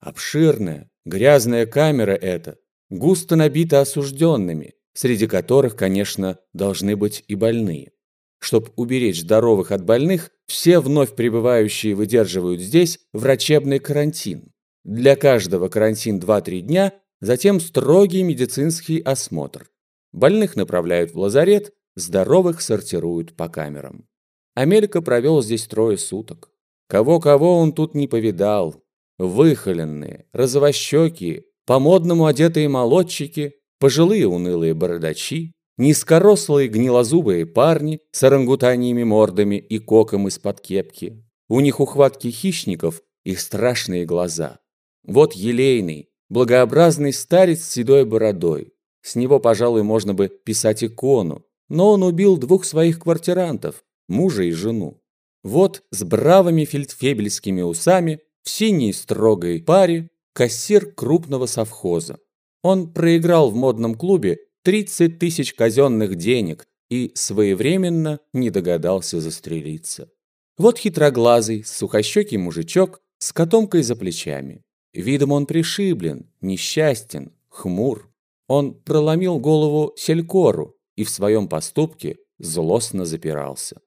Обширная, грязная камера эта, густо набита осужденными, среди которых, конечно, должны быть и больные. Чтоб уберечь здоровых от больных, все вновь прибывающие выдерживают здесь врачебный карантин. Для каждого карантин 2-3 дня, затем строгий медицинский осмотр. Больных направляют в лазарет, здоровых сортируют по камерам. Амелька провел здесь трое суток. Кого-кого он тут не повидал. Выхоленные, розовощекие, по-модному одетые молодчики, пожилые унылые бородачи, низкорослые гнилозубые парни с орангутаньими мордами и коком из-под кепки. У них ухватки хищников и страшные глаза. Вот елейный, благообразный старец с седой бородой. С него, пожалуй, можно бы писать икону, но он убил двух своих квартирантов, мужа и жену. Вот с бравыми фельдфебельскими усами в синей строгой паре кассир крупного совхоза. Он проиграл в модном клубе 30 тысяч казенных денег и своевременно не догадался застрелиться. Вот хитроглазый, сухощекий мужичок с котомкой за плечами. Видом он пришиблен, несчастен, хмур. Он проломил голову селькору и в своем поступке злостно запирался.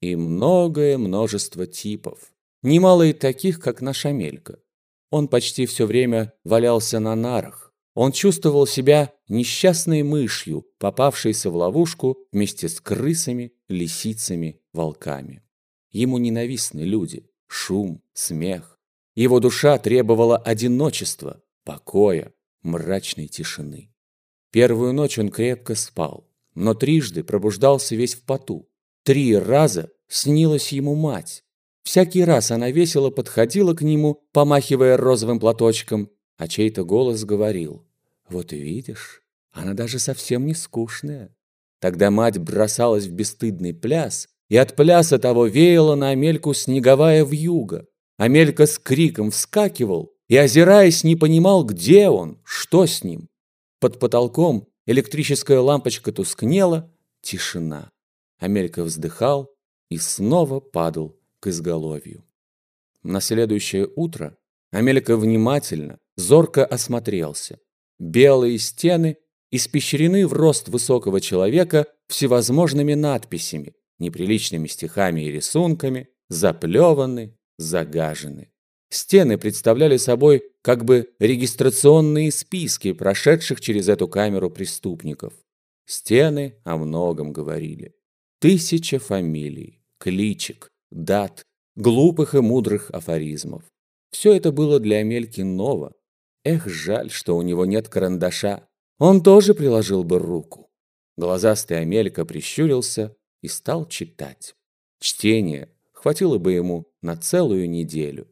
И многое множество типов. Немало и таких, как наш Амелька. Он почти все время валялся на нарах. Он чувствовал себя несчастной мышью, попавшейся в ловушку вместе с крысами, лисицами, волками. Ему ненавистны люди, шум, смех. Его душа требовала одиночества, покоя, мрачной тишины. Первую ночь он крепко спал, но трижды пробуждался весь в поту. Три раза снилась ему мать. Всякий раз она весело подходила к нему, помахивая розовым платочком, а чей-то голос говорил «Вот видишь, она даже совсем не скучная». Тогда мать бросалась в бесстыдный пляс, и от пляса того веяла на Амельку снеговая вьюга. Амелька с криком вскакивал и, озираясь, не понимал, где он, что с ним. Под потолком электрическая лампочка тускнела, тишина. Амелька вздыхал и снова падал к изголовью. На следующее утро Амелька внимательно, зорко осмотрелся. Белые стены испещрены в рост высокого человека всевозможными надписями, неприличными стихами и рисунками, заплеваны, загажены. Стены представляли собой как бы регистрационные списки прошедших через эту камеру преступников. Стены о многом говорили. Тысяча фамилий, кличек, дат, глупых и мудрых афоризмов. Все это было для Амельки ново. Эх, жаль, что у него нет карандаша. Он тоже приложил бы руку. Глазастый Амелька прищурился и стал читать. Чтение хватило бы ему на целую неделю.